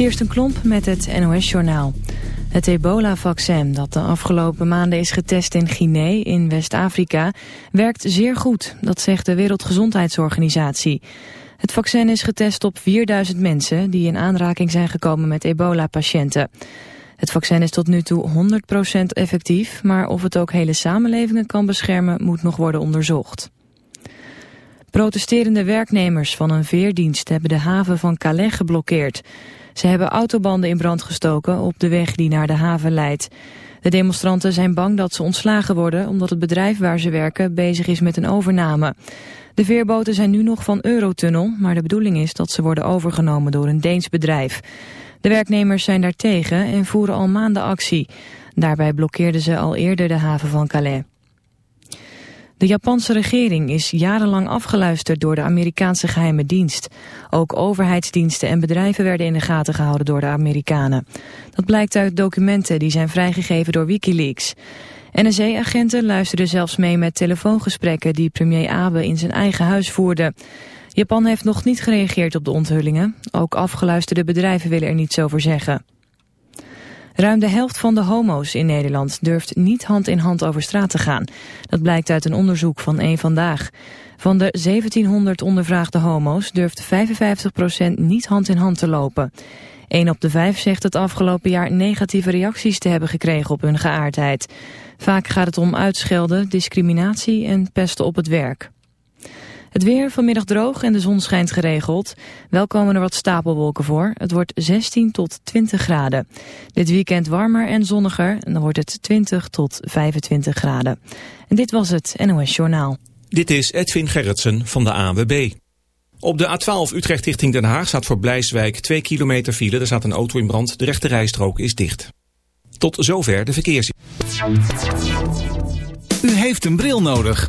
Kirsten Klomp met het NOS-journaal. Het ebola-vaccin dat de afgelopen maanden is getest in Guinea in West-Afrika... werkt zeer goed, dat zegt de Wereldgezondheidsorganisatie. Het vaccin is getest op 4000 mensen die in aanraking zijn gekomen met ebola-patiënten. Het vaccin is tot nu toe 100% effectief, maar of het ook hele samenlevingen kan beschermen moet nog worden onderzocht. Protesterende werknemers van een veerdienst hebben de haven van Calais geblokkeerd. Ze hebben autobanden in brand gestoken op de weg die naar de haven leidt. De demonstranten zijn bang dat ze ontslagen worden omdat het bedrijf waar ze werken bezig is met een overname. De veerboten zijn nu nog van Eurotunnel, maar de bedoeling is dat ze worden overgenomen door een Deens bedrijf. De werknemers zijn daartegen en voeren al maanden actie. Daarbij blokkeerden ze al eerder de haven van Calais. De Japanse regering is jarenlang afgeluisterd door de Amerikaanse geheime dienst. Ook overheidsdiensten en bedrijven werden in de gaten gehouden door de Amerikanen. Dat blijkt uit documenten die zijn vrijgegeven door Wikileaks. NSA-agenten luisterden zelfs mee met telefoongesprekken die premier Abe in zijn eigen huis voerde. Japan heeft nog niet gereageerd op de onthullingen. Ook afgeluisterde bedrijven willen er niets over zeggen. Ruim de helft van de homo's in Nederland durft niet hand in hand over straat te gaan. Dat blijkt uit een onderzoek van één Vandaag. Van de 1700 ondervraagde homo's durft 55% niet hand in hand te lopen. Een op de vijf zegt het afgelopen jaar negatieve reacties te hebben gekregen op hun geaardheid. Vaak gaat het om uitschelden, discriminatie en pesten op het werk. Het weer vanmiddag droog en de zon schijnt geregeld. Wel komen er wat stapelwolken voor. Het wordt 16 tot 20 graden. Dit weekend warmer en zonniger. En dan wordt het 20 tot 25 graden. En dit was het NOS Journaal. Dit is Edwin Gerritsen van de AWB. Op de A12 Utrecht richting Den Haag staat voor Blijswijk 2 kilometer file. Er staat een auto in brand. De rechte rijstrook is dicht. Tot zover de verkeers. U heeft een bril nodig.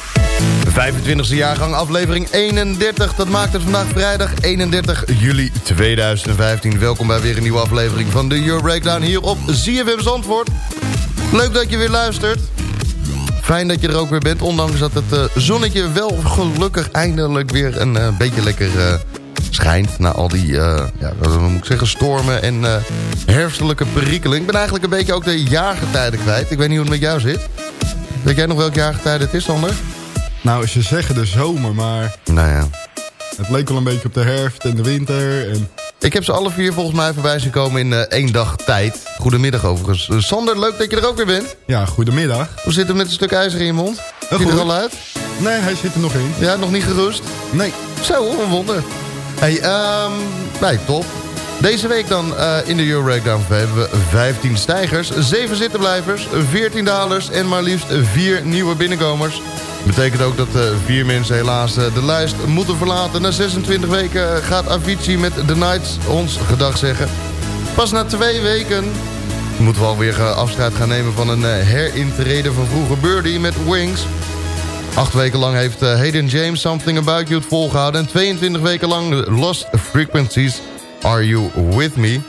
25e jaargang, aflevering 31. Dat maakt het vandaag vrijdag 31 juli 2015. Welkom bij weer een nieuwe aflevering van de Euro Breakdown hier op ZFM Zandvoort. Leuk dat je weer luistert. Fijn dat je er ook weer bent, ondanks dat het uh, zonnetje wel gelukkig eindelijk weer een uh, beetje lekker uh, schijnt. Na al die, ja, wat moet ik zeggen, stormen en herfstelijke perikelen. Ik ben eigenlijk een beetje ook de jaargetijden kwijt. Ik weet niet hoe het met jou zit. Weet jij nog welk jaargetijde het is, Sander? Nou, ze zeggen de zomer, maar... Nou ja. Het leek wel een beetje op de herfst en de winter. En... Ik heb ze alle vier volgens mij voorbij zien komen in uh, één dag tijd. Goedemiddag overigens. Uh, Sander, leuk dat je er ook weer bent. Ja, goedemiddag. Hoe zit het met een stuk ijzer in je mond? Uh, Ziet er al uit? Nee, hij zit er nog in. Ja, nog niet gerust? Nee. Zo, een wonder. Hey, um, nee, top. Deze week dan uh, in de Euro Breakdown hebben we 15 stijgers, 7 zittenblijvers, 14 dalers en maar liefst 4 nieuwe binnenkomers. Betekent ook dat uh, vier mensen helaas uh, de lijst moeten verlaten. Na 26 weken gaat Avicii met The Nights ons gedag zeggen. Pas na twee weken moeten we alweer afscheid gaan nemen van een herintreden van vroeger Birdie met Wings. Acht weken lang heeft Hayden James Something About You volgehouden. En 22 weken lang Lost Frequencies Are You With Me.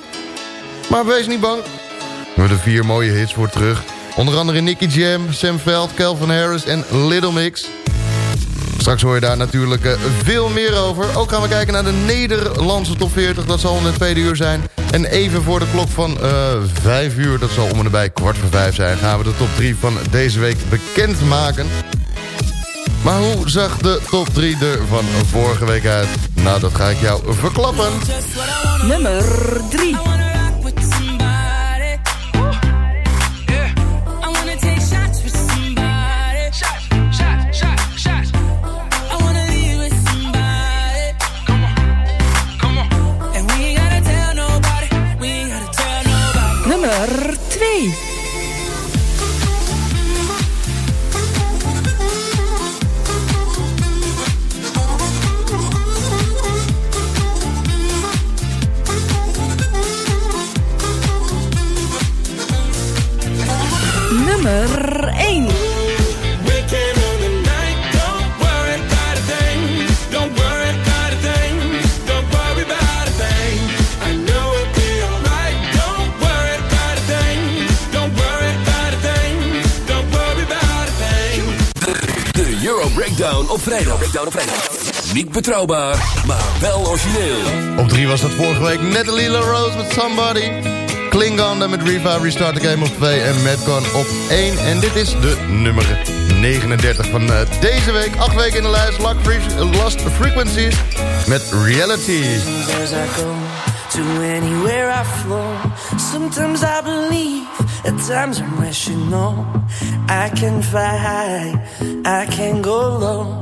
Maar wees niet bang. We hebben er vier mooie hits voor terug. Onder andere Nicky Jam, Sam Veld, Calvin Harris en Little Mix. Straks hoor je daar natuurlijk uh, veel meer over. Ook gaan we kijken naar de Nederlandse top 40. Dat zal in het tweede uur zijn. En even voor de klok van uh, 5 uur, dat zal om en nabij kwart voor 5 zijn... gaan we de top 3 van deze week bekendmaken. Maar hoe zag de top 3 er van vorige week uit? Nou, dat ga ik jou verklappen. Nummer 3. Op vrijdag. Breakdown op vrijdag. Niet betrouwbaar, maar wel origineel. Op 3 was dat vorige week Natalie LaRose met Somebody. Klingon dan met Riva Restart the Game op 2 en Madcon op 1. En dit is de nummer 39 van uh, deze week. 8 weken in de lijst, Lost Frequencies met Reality. As I go to anywhere I flow Sometimes I believe, at times I'm rational I can fly high, I can go low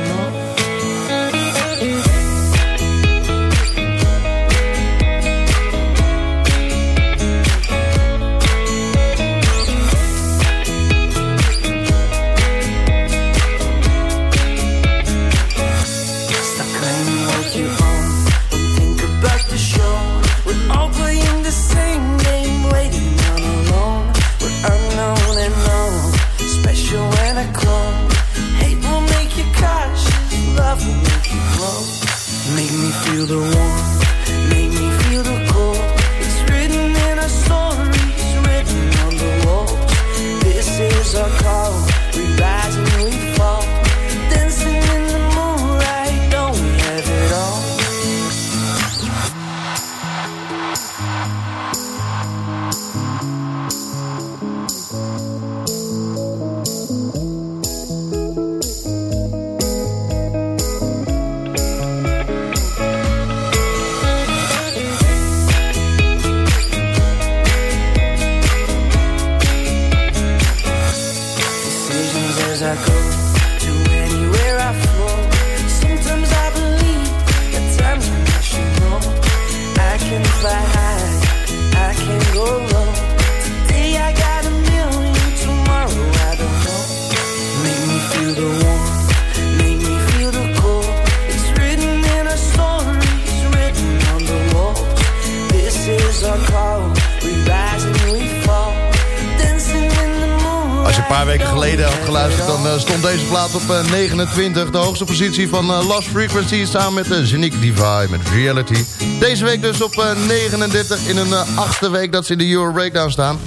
op uh, 29. De hoogste positie van uh, Lost Frequency... samen met de Genique Divine met Reality. Deze week dus op 39 in een achtste week dat ze in de Euro Breakdown staan.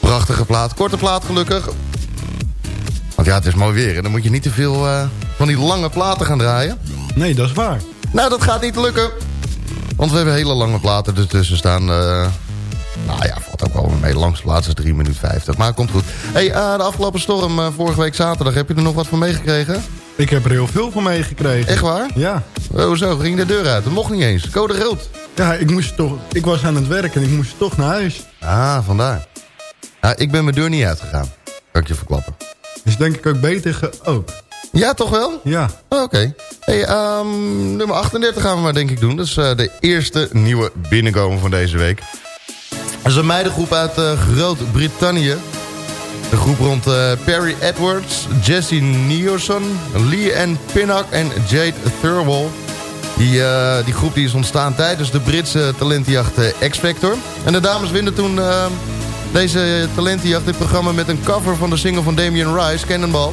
Prachtige plaat. Korte plaat gelukkig. Want ja, het is mooi weer. En dan moet je niet te veel van die lange platen gaan draaien. Nee, dat is waar. Nou, dat gaat niet lukken. Want we hebben hele lange platen ertussen staan. Uh, nou ja, valt ook wel mee. De langste plaats is 3 minuten 50. Maar komt goed. Hey, uh, de afgelopen storm uh, vorige week zaterdag. Heb je er nog wat van meegekregen? Ik heb er heel veel van meegekregen. Echt waar? Ja. Hoezo? Ging de deur uit? Dat mocht niet eens. Code rood. Ja, ik, moest toch, ik was aan het werk en ik moest toch naar huis. Ah, vandaar. Ja, ik ben mijn deur niet uitgegaan. Kan ik je verklappen. Dus denk ik ook beter ook. Ja, toch wel? Ja. Oh, oké. Hey, um, nummer 38 gaan we maar denk ik doen. Dat is uh, de eerste nieuwe binnenkomen van deze week. Dat is een meidengroep uit uh, Groot-Brittannië. De groep rond uh, Perry Edwards, Jesse Neoson, Lee Ann Pinnock en Jade Thurwell. Die, die groep die is ontstaan tijdens de Britse talentenjacht X-Factor. En de dames winnen toen deze talentenjacht dit programma met een cover van de single van Damien Rice, Cannonball.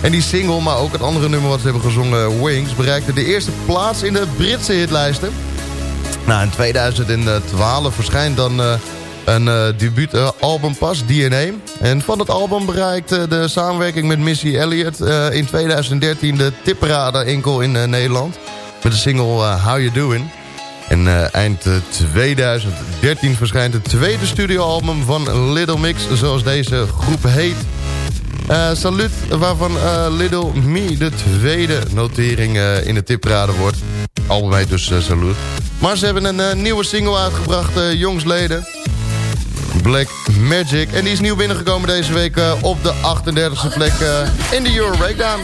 En die single, maar ook het andere nummer wat ze hebben gezongen, Wings... bereikte de eerste plaats in de Britse hitlijsten. Nou, in 2012 verschijnt dan uh, een uh, debuutalbum pas, DNA. En van het album bereikte de samenwerking met Missy Elliott... Uh, in 2013 de tipparade enkel in Nederland. Met de single How You Doing. En eind 2013 verschijnt het tweede studioalbum van Little Mix... zoals deze groep heet... Salut, waarvan Little Me de tweede notering in de tipparade wordt. Album dus Salut. Maar ze hebben een nieuwe single uitgebracht, jongsleden. Black Magic. En die is nieuw binnengekomen deze week op de 38e plek in de Euro Breakdown.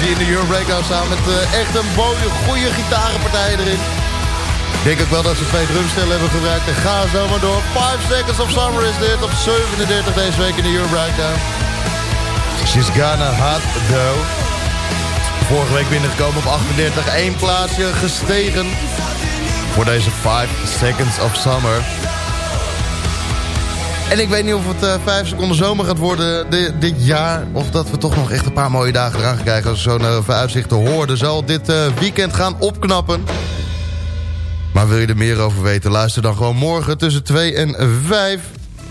Die in de Euro Breakdown staan... met uh, echt een mooie, goede gitarenpartij erin. Denk ook wel dat ze twee drumstellen hebben gebruikt. Ga zo maar door. 5 Seconds of Summer is dit. Op 37 deze week in de Euro Breakdown. She's gonna hot though. Vorige week binnengekomen op 38. Eén plaatsje gestegen. Voor deze 5 Seconds of Summer. En ik weet niet of het uh, 5 seconden zomer gaat worden dit jaar. Of dat we toch nog echt een paar mooie dagen eraan krijgen. Als we zo naar vooruitzichten hoorden. Zal dit uh, weekend gaan opknappen. Maar wil je er meer over weten? Luister dan gewoon morgen tussen 2 en 5.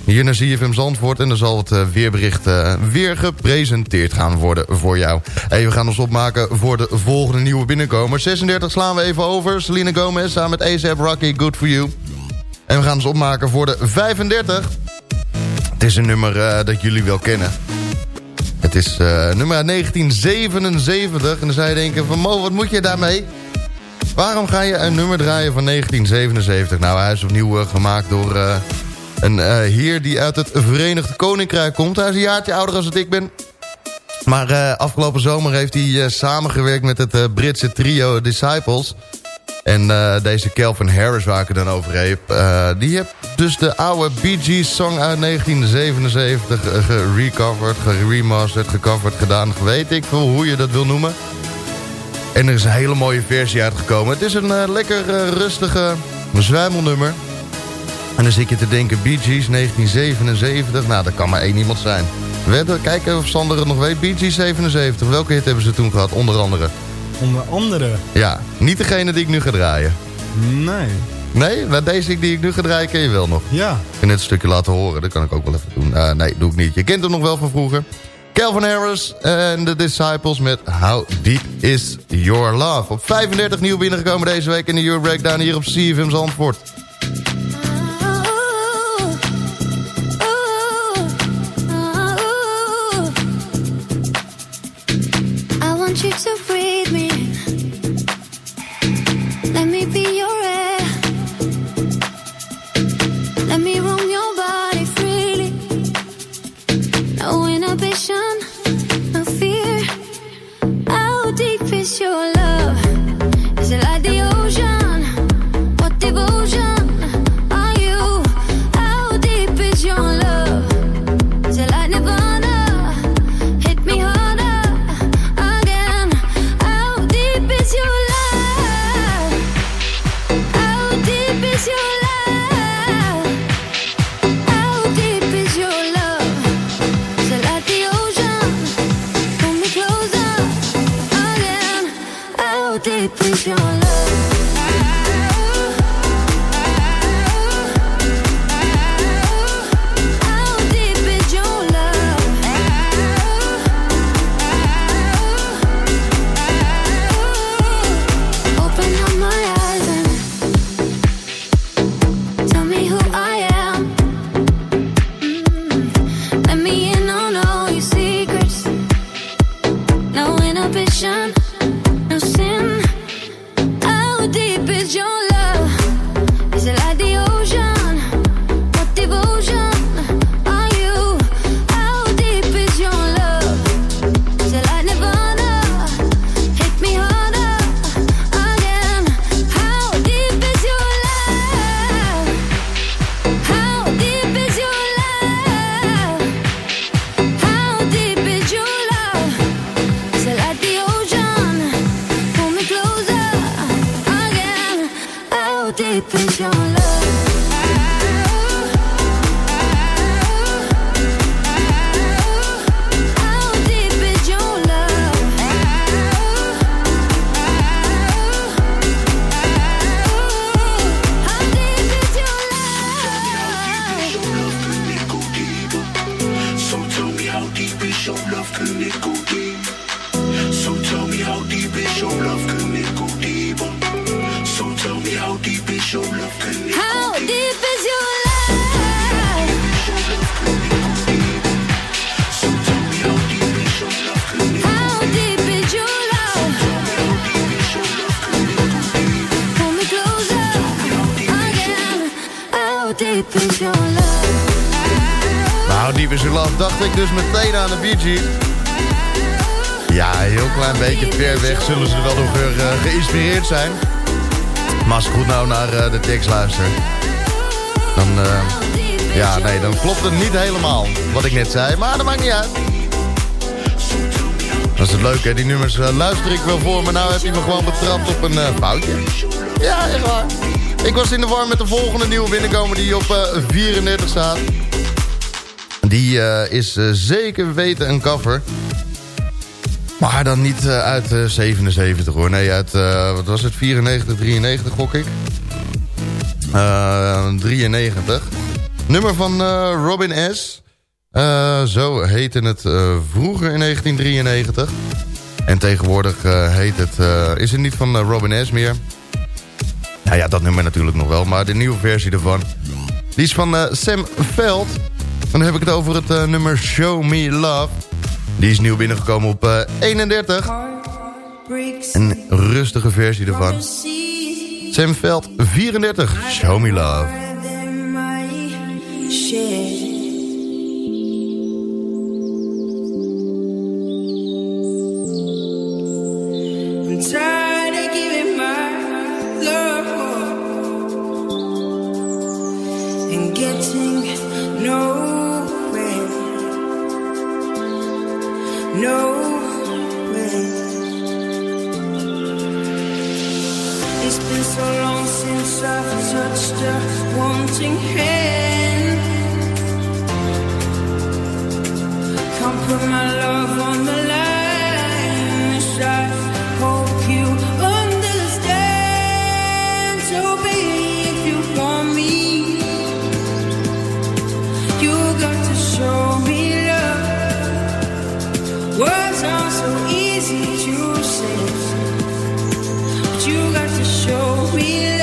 Hier naar ZFM Zandvoort. En dan zal het uh, weerbericht uh, weer gepresenteerd gaan worden voor jou. Hey, we gaan ons opmaken voor de volgende nieuwe binnenkomer. 36 slaan we even over. Selena Gomez samen met ASAP Rocky, Good For You. En we gaan ons opmaken voor de 35. Is een nummer uh, dat jullie wel kennen. Het is uh, nummer 1977. En dan zou je denken van Mo, wat moet je daarmee? Waarom ga je een nummer draaien van 1977? Nou, hij is opnieuw uh, gemaakt door een heer die uit het Verenigd Koninkrijk komt. Hij is een jaartje ouder het ik ben. Maar afgelopen zomer heeft hij samengewerkt met het Britse trio Disciples... En uh, deze Calvin Harris waar ik het dan over heb... Uh, die heeft dus de oude Bee Gees song uit 1977 gerecoverd, geremasterd, gecoverd, gedaan. Weet ik veel hoe je dat wil noemen. En er is een hele mooie versie uitgekomen. Het is een lekker rustige zwijmelnummer. En dan zit je te denken, Bee Gees 1977. Nou, dat kan maar één iemand zijn. We kijken of Sander het nog weet. Bee Gees 77. Welke hit hebben ze toen gehad? Onder andere... Onder andere? Ja, niet degene die ik nu ga draaien. Nee. Nee? Maar deze die ik nu ga draaien ken je wel nog? Ja. Ik kan net een stukje laten horen, dat kan ik ook wel even doen. Uh, nee, doe ik niet. Je kent hem nog wel van vroeger. Calvin Harris en The Disciples met How Deep Is Your Love. Op 35 nieuw binnengekomen deze week in de Euro Breakdown hier op CFM Zandvoort. Beetje weg zullen ze er wel door eh, geïnspireerd zijn. Maar als ik goed nou naar eh, de tekst luister... dan, eh, ja, nee, dan klopt het niet helemaal wat ik net zei. Maar dat maakt niet uit. Dat is het leuke, die nummers luister ik wel voor... maar nou heb je me gewoon betrapt op een foutje. Ja, echt waar. Ik was in de war met de volgende nieuwe binnenkomer die op eh, 34 staat. Die is zeker weten een cover. Maar dan niet eh, uit eh, 77 hoor. Nee, uit, eh, wat was het, 94, 93 gok ik. Eh, 93. Nummer van eh, Robin S. Eh, zo heette het eh, vroeger in 1993. En tegenwoordig eh, heet het, eh, is het niet van eh, Robin S meer. Nou ja, dat nummer natuurlijk nog wel. Maar de nieuwe versie ervan. Die is van eh, Sam Veld. Dan heb ik het over het eh, nummer Show Me Love. Die is nieuw binnengekomen op eh, 31. Een rustige versie ervan. Sam Veld 34. Show Me Love. easy to say, but you got to show me.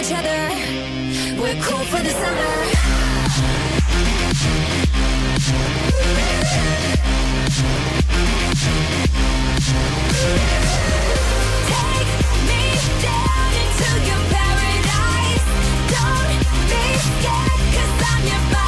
each other. We're cool for the summer. Take me down into your paradise. Don't be I'm your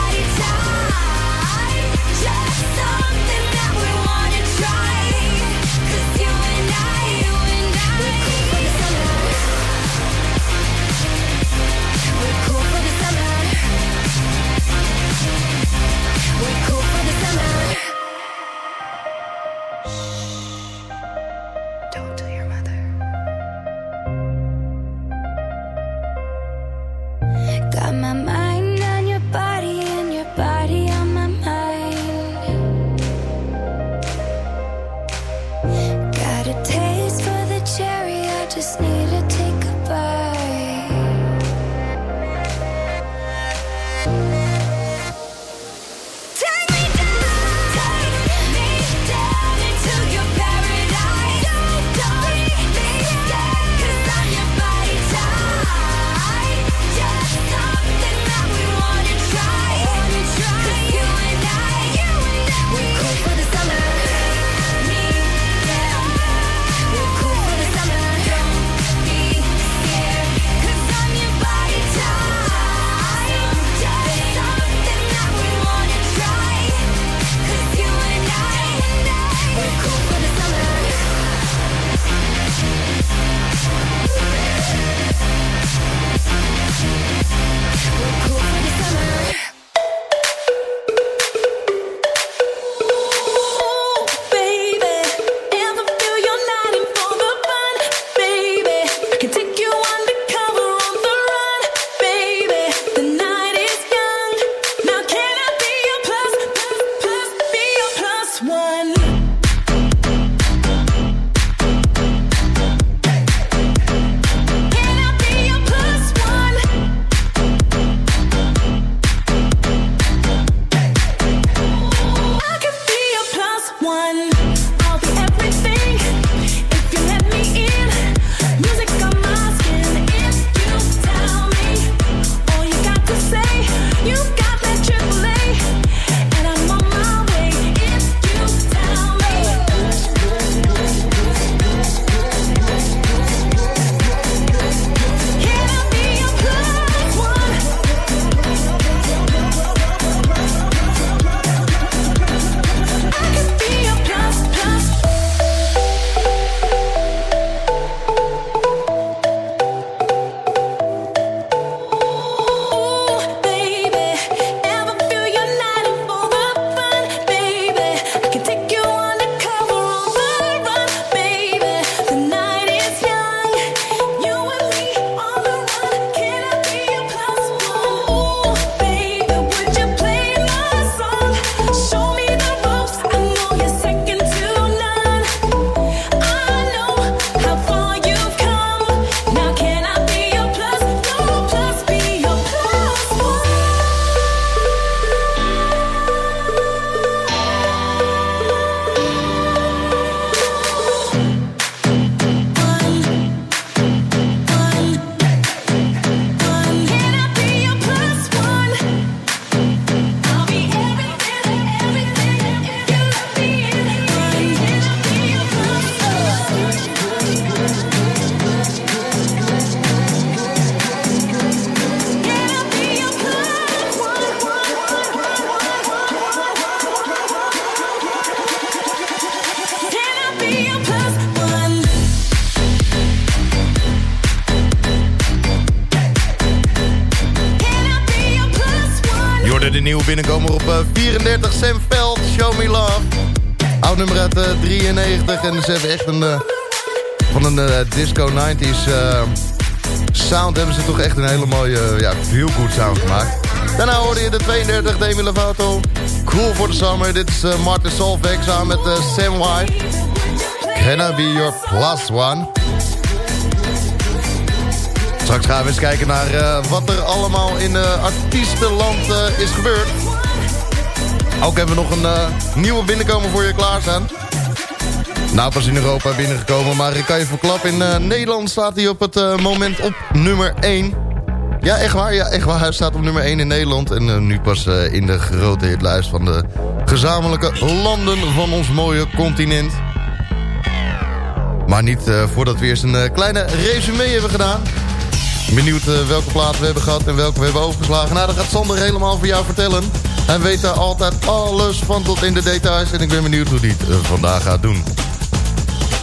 93 en ze hebben echt een... van een disco 90s sound hebben ze toch echt een hele mooie, ja, heel goed sound gemaakt. Daarna hoorde je de 32, Demi Lovato. Cool for the summer. Dit is Martin Solveig samen met Sam White. Can I be your plus one? Straks gaan we eens kijken naar wat er allemaal in artiestenland is gebeurd. Ook hebben we nog een nieuwe binnenkomen voor je klaarstaan. Nou, pas in Europa binnengekomen, maar ik kan je verklappen. In Nederland staat hij op het moment op nummer 1. Ja, echt waar. Ja, echt waar. Hij staat op nummer 1 in Nederland. En uh, nu pas in de grote hitlijst van de gezamenlijke landen van ons mooie continent. Maar niet voordat we eerst een kleine resume hebben gedaan. Benieuwd welke platen we hebben gehad en welke we hebben overgeslagen. Nou, dat gaat Sander helemaal voor jou vertellen. Hij weet daar altijd alles van tot in de details. En ik ben benieuwd hoe hij het vandaag gaat doen.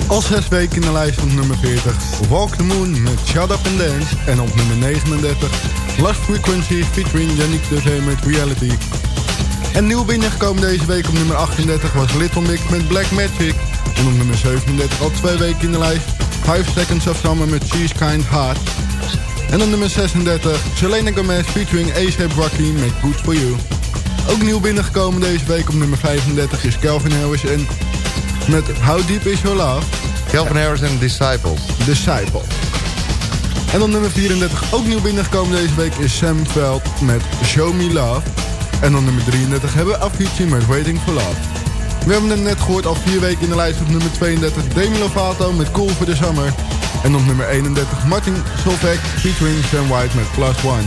Al zes weken in de lijst op nummer 40. Walk the Moon met Shut Up and Dance. En op nummer 39. Last Frequency featuring Yannick Dezee met Reality. En nieuw binnengekomen deze week op nummer 38 was Little Mix met Black Magic. En op nummer 37 al twee weken in de lijst. 5 Seconds of Summer met She's Kind Heart. En op nummer 36 Selena Gomez featuring A$AP Rocky met Good For You. Ook nieuw binnengekomen deze week op nummer 35 is Calvin Harris en met How Deep Is Your Love. Calvin Harris en Disciples. Disciple. En dan nummer 34, ook nieuw binnengekomen deze week, is Sam Veld met Show Me Love. En dan nummer 33 hebben we Avicii met Waiting for Love. We hebben hem net gehoord al vier weken in de lijst op nummer 32 Demi Lovato met Cool for the Summer. En op nummer 31 Martin Solveig featuring Sam White met Plus One.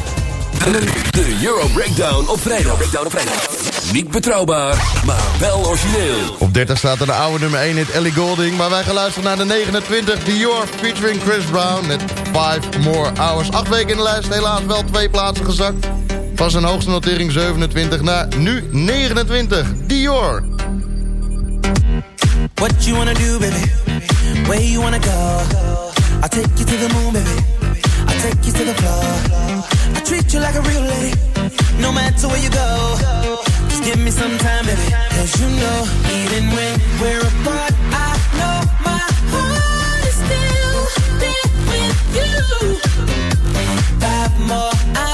De, Euro Breakdown op vrijdag. Breakdown op vrijdag. Niet betrouwbaar, maar wel origineel. Op 30 staat er de oude nummer 1 hit Ellie Golding. Maar wij gaan luisteren naar de 29 Dior featuring Chris Brown met 5 More Hours. Acht weken in de lijst, helaas wel twee plaatsen gezakt. Van zijn hoogste notering 27 naar nu 29. Dior. What you wanna do, baby? Where you wanna go? I'll take you to the moon, baby. I'll take you to the floor. I treat you like a real lady. No matter where you go. Give me some time, baby. Cause you know, even when we're apart, I know my heart is still there with you. Five more hours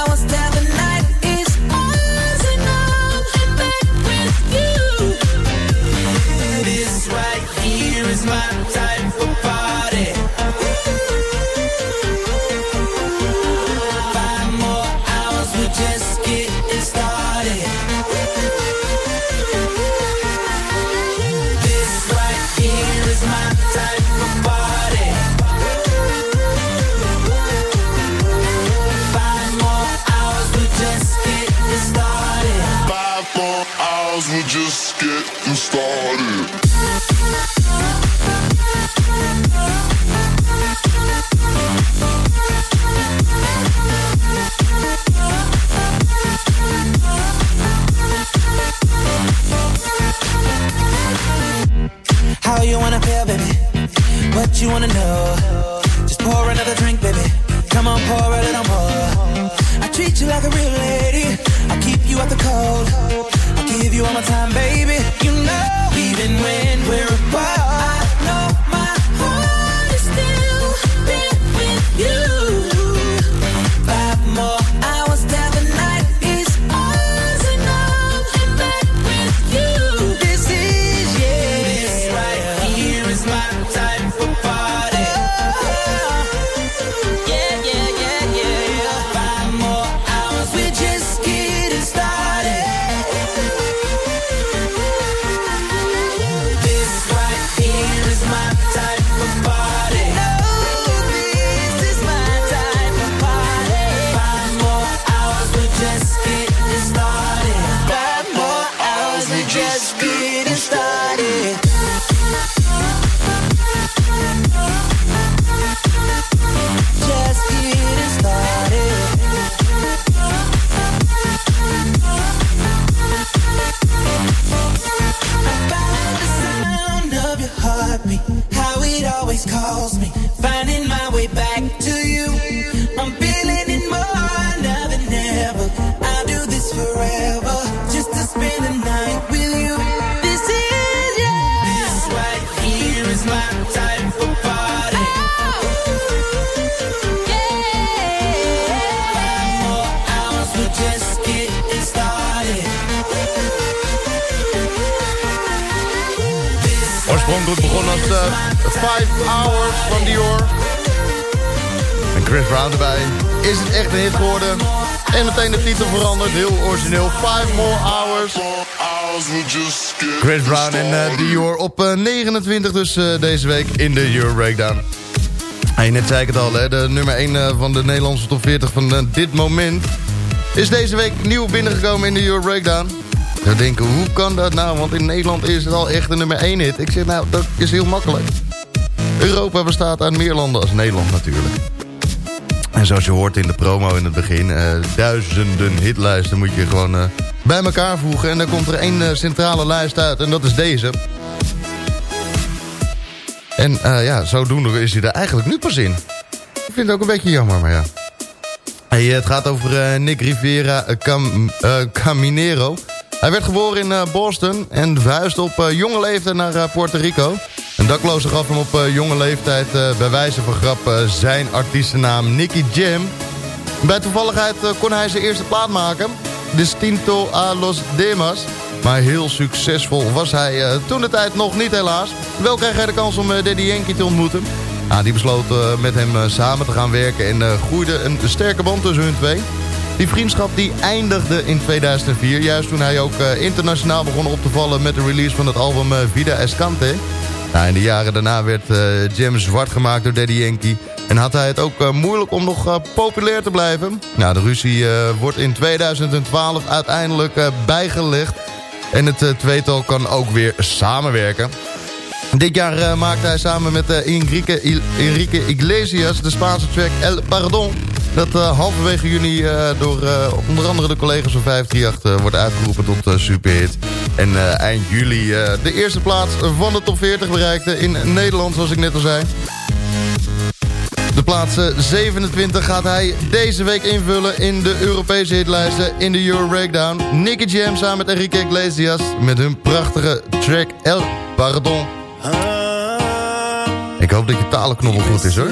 we're just getting started. How you wanna feel, baby? What you wanna know? Give you all my time, baby. Uh, Five Hours van Dior. En Chris Brown erbij. Is het echt een hit geworden? En meteen de titel veranderd, heel origineel. Five More Hours. Chris Brown en uh, Dior op uh, 29 dus uh, deze week in de Euro Breakdown. Hey, net zei ik het al, hè, de nummer 1 van de Nederlandse top 40 van dit moment... is deze week nieuw binnengekomen in de Euro Breakdown. Dan denken, hoe kan dat nou? Want in Nederland is het al echt de nummer 1 hit. Ik zeg, nou, dat is heel makkelijk. Europa bestaat uit meer landen als Nederland natuurlijk. En zoals je hoort in de promo in het begin... Uh, duizenden hitlijsten moet je gewoon uh, bij elkaar voegen. En dan komt er één uh, centrale lijst uit. En dat is deze. En ja, zodoende is hij er eigenlijk nu pas in. Ik vind het ook een beetje jammer, maar ja. Het gaat over Nick Rivera Cam, Caminero... Hij werd geboren in uh, Boston en verhuisde op uh, jonge leeftijd naar uh, Puerto Rico. Een dakloze gaf hem op jonge leeftijd bij wijze van grap zijn artiestennaam Nicky Jam. Bij toevalligheid kon hij zijn eerste plaat maken, Distinto a los Demas. Maar heel succesvol was hij toen de tijd nog niet helaas. Wel kreeg hij de kans om Daddy Yankee te ontmoeten. Ah, die besloot met hem samen te gaan werken en groeide een sterke band tussen hun twee. Die vriendschap die eindigde in 2004. Juist toen hij ook uh, internationaal begon op te vallen met de release van het album uh, Vida Escante. Nou, in de jaren daarna werd uh, Jam zwart gemaakt door Daddy Yankee. En had hij het ook moeilijk om nog populair te blijven. Nou, de ruzie wordt in 2012 uiteindelijk bijgelegd. En het tweetal kan ook weer samenwerken. Dit jaar maakte hij samen met Enrique, Enrique Iglesias de Spaanse track El Pardon... Dat uh, halverwege juni uh, door uh, onder andere de collega's van 538 wordt uitgeroepen tot superhit. En eind juli de eerste plaats van de top 40 bereikte in Nederland, zoals ik net al zei. De plaats 27 gaat hij deze week invullen in de Europese hitlijsten in de Euro Breakdown. Nicky Jam samen met Enrique Iglesias met hun prachtige track El Pardon. Ik hoop dat je talenknobbel goed is hoor.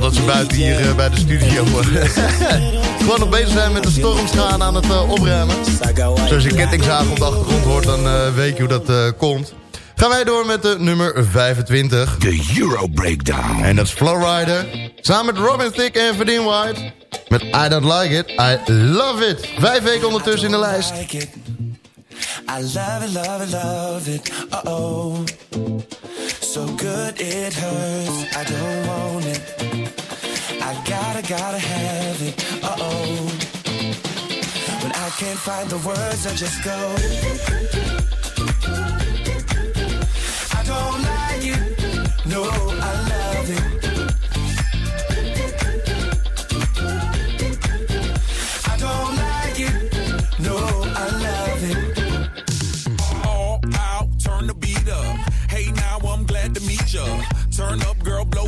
Wel dat ze buiten hier uh, bij de studio gewoon nog bezig zijn met de stormschade aan het uh, opruimen. Zoals je kettingzaag op de achtergrond hoort, dan uh, weet je hoe dat uh, komt. Gaan wij door met de nummer 25. De Euro Breakdown. En dat is Flowrider. Samen met Robin Thicke en Verdien White. Met I Don't Like It, I Love It. Vijf weken ondertussen in de lijst. I love it, love it, love it, uh-oh So good it hurts, I don't want it gotta, gotta have it, uh-oh. When I can't find the words, I just go. I don't like it, no, I love it. I don't like it, no, I love it. All out, turn the beat up. Hey, now I'm glad to meet ya. Turn up,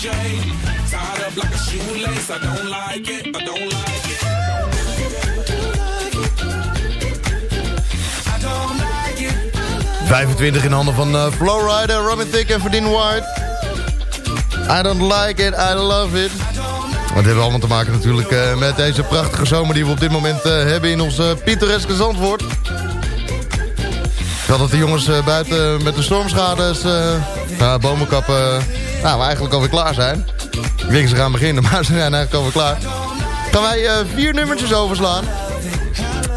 Tied up like a. I don't like it. I don't like it. I don't like it. 25 in handen van uh, Flowrider, Robin Thicke en Verdien White. I don't like it, I love it. Het hebben allemaal te maken natuurlijk uh, met deze prachtige zomer die we op dit moment uh, hebben in ons pittoreske Zandvoort. Dat de jongens buiten met de stormschades, bomenkappen, nou, we eigenlijk alweer klaar zijn. Ik denk ze gaan beginnen, maar ze zijn eigenlijk alweer klaar. Gaan wij vier nummertjes overslaan.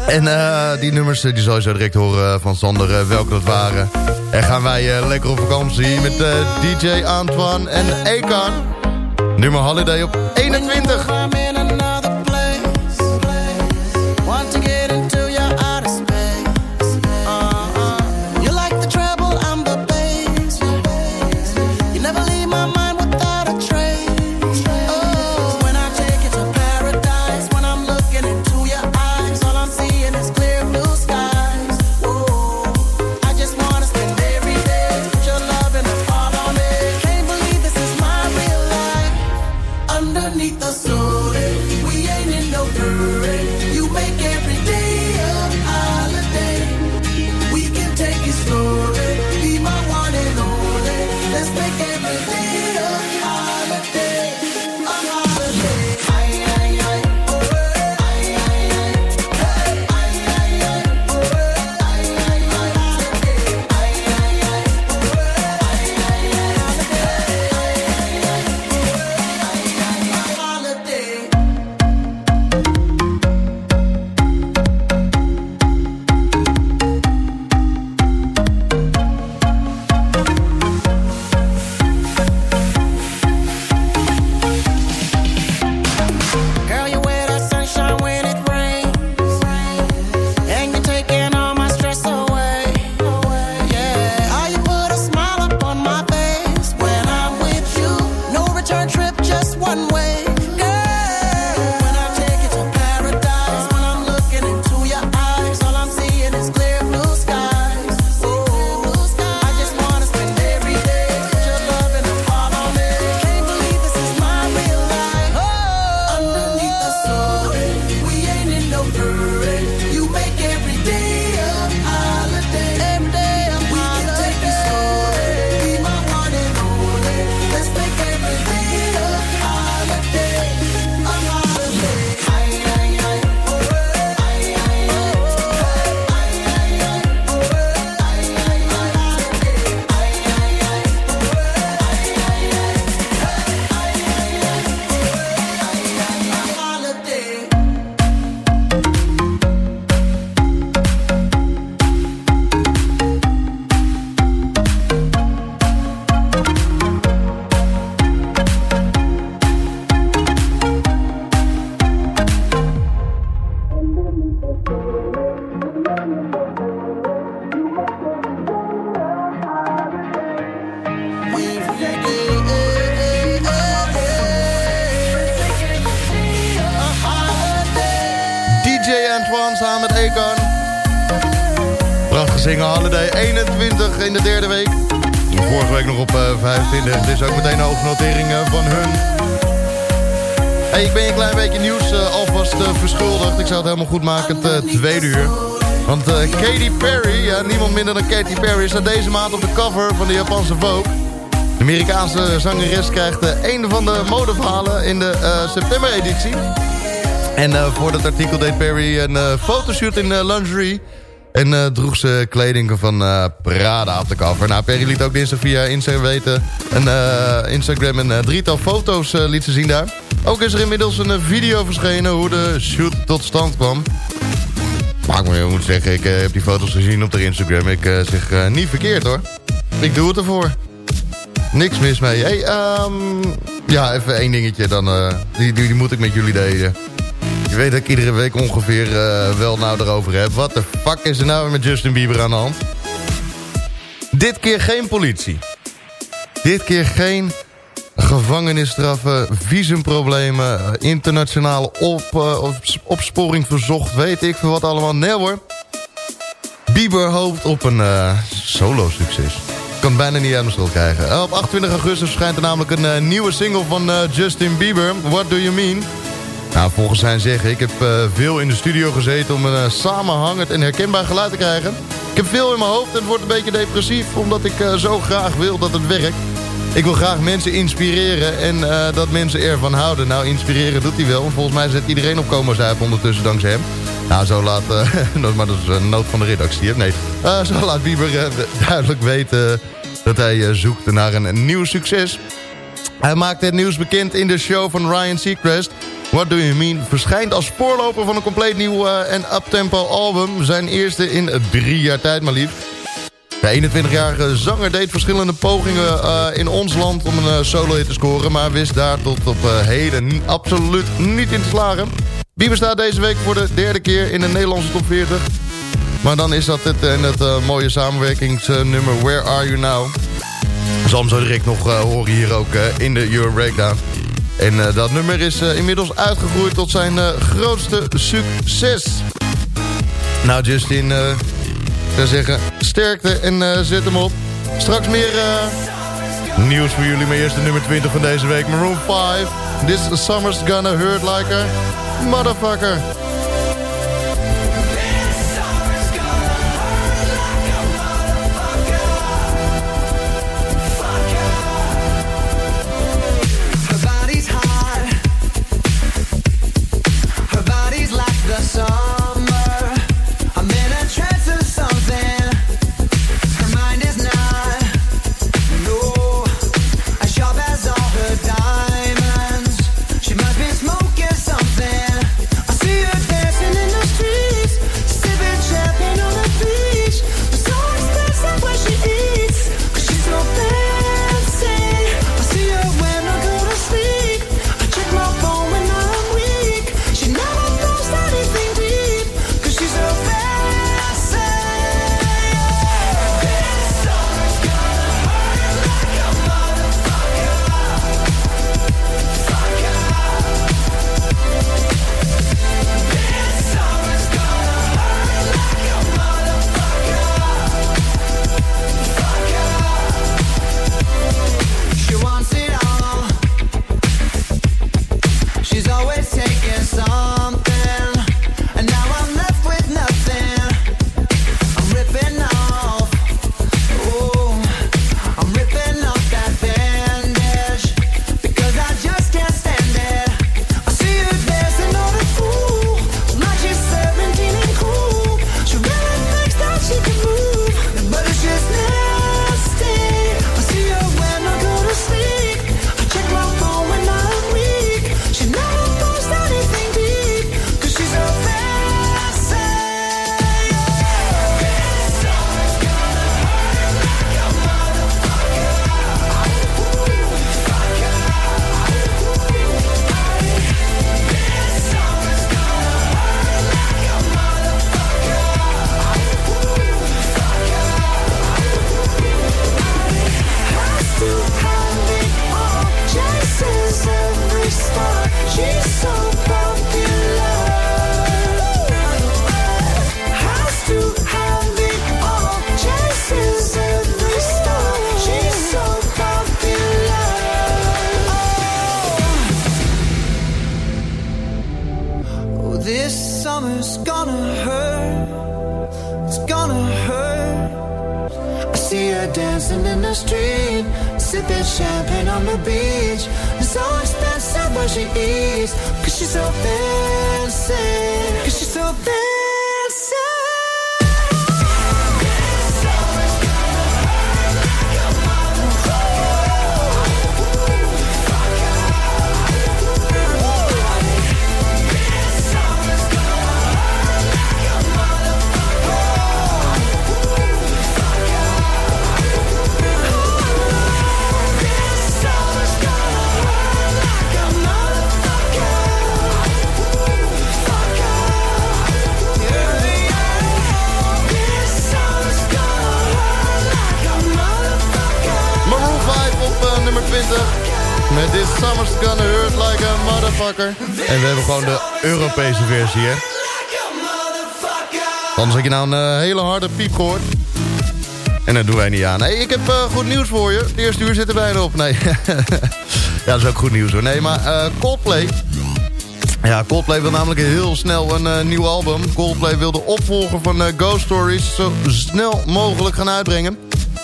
En uh, die nummers die zal je zo direct horen van Sander welke dat waren. En gaan wij lekker op vakantie met DJ Antoine en Ekan. Nummer Holiday op 21. Ik zou het helemaal goed maken, het tweede uur. Want Katy Perry, niemand minder dan Katy Perry... staat deze maand op de cover van de Japanse Vogue. De Amerikaanse zangeres krijgt een van de modeverhalen in de september-editie. En voor dat artikel deed Perry een fotoshoot in lingerie... En uh, droeg ze kleding van uh, Prada op de cover. Nou, Perry liet ook dinsdag via Instagram weten. Uh, Instagram een drietal foto's liet ze zien daar. Ook is er inmiddels een video verschenen hoe de shoot tot stand kwam. Maar ik moet zeggen, ik heb die foto's gezien op de Instagram. Ik zeg niet verkeerd hoor. Ik doe het ervoor. Niks mis mee. Hey, um, ja, even één dingetje dan. Die, die, moet ik met jullie delen. Je weet dat ik iedere week ongeveer wel nou erover heb. Wat de fuck is er nou met Justin Bieber aan de hand? Dit keer geen politie. Dit keer geen gevangenisstraffen, visumproblemen, eh, internationale op, uh, opsporing verzocht, weet ik veel wat allemaal. Nee hoor. Bieber hoopt op een uh, solo-succes. Kan bijna niet aan schuld krijgen. Op 28 augustus verschijnt er namelijk een nieuwe single van Justin Bieber. What Do You Mean? Nou, volgens zijn zeggen, ik heb veel in de studio gezeten om een samenhangend en herkenbaar geluid te krijgen. Ik heb veel in mijn hoofd en het wordt een beetje depressief, omdat ik zo graag wil dat het werkt. Ik wil graag mensen inspireren en dat mensen ervan houden. Nou, inspireren doet hij wel, volgens mij zet iedereen op komen zuipen ondertussen dankzij hem. Nou, zo laat, maar dat is een nood van de redactie, nee. zo laat Bieber duidelijk weten dat hij zoekt naar een nieuw succes. Hij maakte het nieuws bekend in de show van Ryan Seacrest... What Do You Mean verschijnt als voorloper van een compleet nieuw en uptempo album. Zijn eerste in drie jaar tijd maar liefst. De 21-jarige zanger deed verschillende pogingen uh, in ons land om een uh, solo-hit te scoren... maar wist daar tot op heden absoluut niet in te slagen. Bieber staat deze week voor de derde keer in de Nederlandse top 40. Maar dan is dat het, en het mooie samenwerkingsnummer Where Are You Now... Hem zo direct nog horen hier ook in de Euro Breakdown. En dat nummer is inmiddels uitgegroeid tot zijn grootste succes. Nou Justin, ik zou zeggen sterkte en zet hem op. Straks meer nieuws voor jullie, maar eerst de nummer 20 van deze week. Maroon 5, This Summer's Gonna Hurt Like a Motherfucker. Anders heb je nou een eh, hele harde piep gehoord. En dat doen wij niet aan. Nee, ik heb eh, goed nieuws voor je. Het eerste uur zit er bijna op. Nee. ja, dat is ook goed nieuws hoor. Nee, maar eh, Coldplay... Ja, Coldplay wil namelijk heel snel een nieuw album. Coldplay wil de opvolger van Ghost Stories zo snel mogelijk gaan uitbrengen.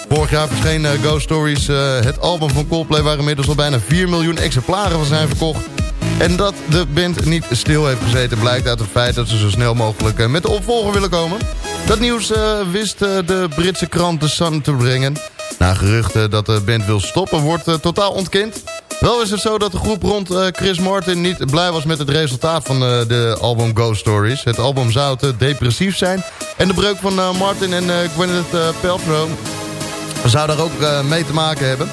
Vorig jaar verscheen Ghost Stories, het album van Coldplay... waar inmiddels al bijna 4 miljoen exemplaren van zijn verkocht. En dat de band niet stil heeft gezeten... blijkt uit het feit dat ze zo snel mogelijk eh, met de opvolger willen komen. Dat nieuws eh, wist eh, de Britse krant The Sun te brengen. Na geruchten dat de band wil stoppen wordt totaal ontkend. Wel is het zo dat de groep rond Chris Martin niet blij was met het resultaat van de album Ghost Stories. Het album zou te depressief zijn. En de breuk van Martin en Gwyneth Paltrow zou daar ook mee te maken hebben.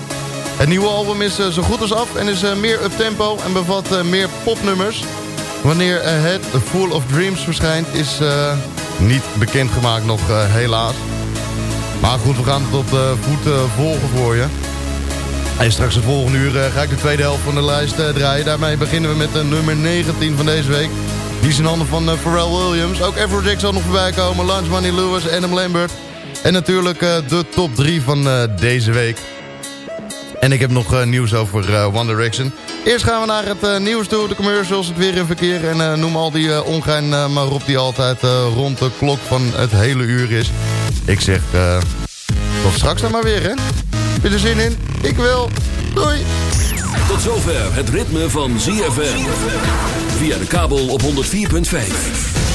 Het nieuwe album is eh, zo goed als af en is eh, meer up-tempo en bevat eh, meer popnummers. Wanneer het Full of Dreams verschijnt is niet bekendgemaakt nog helaas. Maar goed, we gaan het op de voet volgen voor je. En straks het volgende uur ga ik de tweede helft van de lijst draaien. Daarmee beginnen we met de nummer 19 van deze week. Die is in handen van Pharrell Williams. Ook Afrojack zal nog voorbij komen. Lunch Money Lewis, Adam Lambert. En natuurlijk de top 3 van deze week. En ik heb nog eh, nieuws over eh, One Direction. Eerst gaan we naar het eh, nieuws toe, de commercials, het weer in verkeer. En noem al die ongein maar op die altijd rond de klok van het hele uur is. Ik zeg, tot straks dan maar weer, hè. Heb je er zin in? Ik wil. Doei. Tot zover het ritme van ZFM. Via de kabel op 104.5.